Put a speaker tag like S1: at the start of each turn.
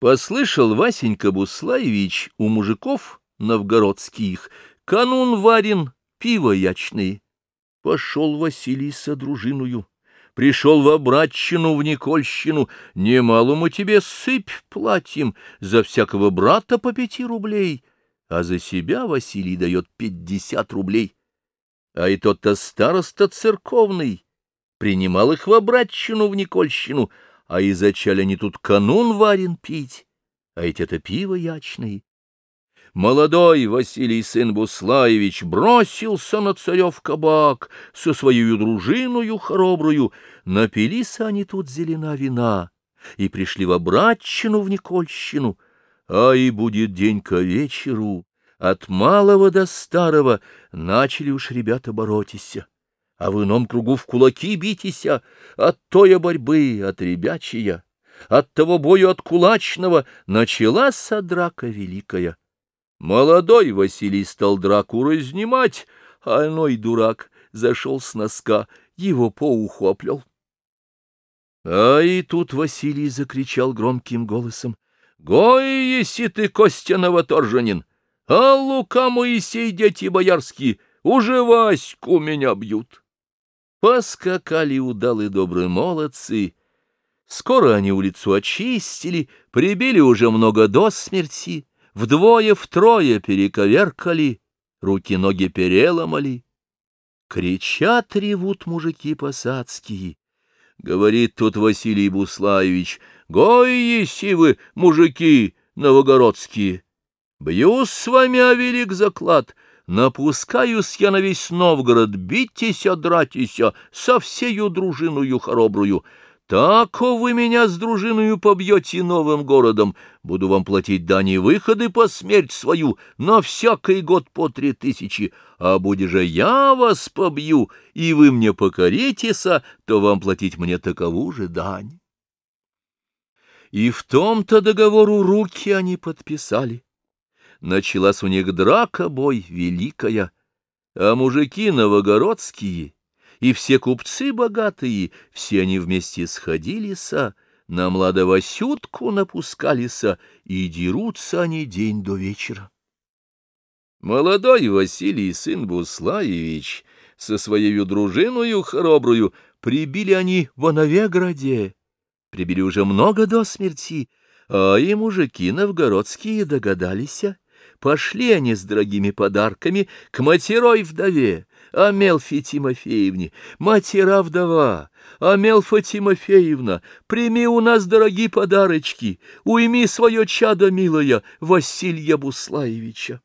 S1: Послышал Васенька Буслаевич у мужиков новгородских, канун варен, пиво ячные. Пошел Василий со дружиною, пришел в обратчину, в Никольщину, немало мы тебе сыпь платим, за всякого брата по пяти рублей, а за себя Василий дает пятьдесят рублей. А и тот-то староста церковный, принимал их в обратчину, в Никольщину, а и зачали они тут канун варен пить, а ведь это пиво ячное. Молодой Василий сын Буслаевич бросился на царев кабак со своей дружиною хоробрую, напились они тут зелена вина и пришли в обратчину в Никольщину, а и будет день ко вечеру, от малого до старого начали уж ребята боротися а в ином кругу в кулаки битеся, от той борьбы, от ребячия, от того бою от кулачного началась драка великая. Молодой Василий стал драку разнимать, а иной дурак зашел с носка, его по уху оплел. А и тут Василий закричал громким голосом. — Гой, если ты, Костя Новоторжанин! А Лука Моисей, дети боярские, уже Ваську меня бьют! Поскакали удалы добрые молодцы. Скоро они улицу очистили, прибили уже много до смерти, вдвое-втрое перековеркали, руки-ноги переломали. Кричат, ревут мужики посадские. Говорит тут Василий Буслаевич, «Гой, еси вы, мужики новогородские! Бьюсь с вами о велик заклад!» Напускаюсь я на весь Новгород, битеся, дратися, со всею дружиною хоробрую. Так вы меня с дружиною побьете новым городом. Буду вам платить дани выходы по смерть свою на всякий год по три тысячи. А буде же я вас побью, и вы мне покоритеся, то вам платить мне такову же дань. И в том-то договору руки они подписали началась у них драка бой великая, а мужики новогородские и все купцы богатые, все они вместе сходилися, на младовосютку напускалися, и дерутся они день до вечера. Молодой Василий, сын Буслаевич, со своей дружиною хоробрую прибили они в Новеграде, прибили уже много до смерти, а и мужики новгородские догадались, Пошли они с дорогими подарками к матерой вдове, Амелфи Тимофеевне. Матера вдова, Амелфа Тимофеевна, прими у нас дорогие подарочки, уйми свое чадо, милая, Василия Буслаевича.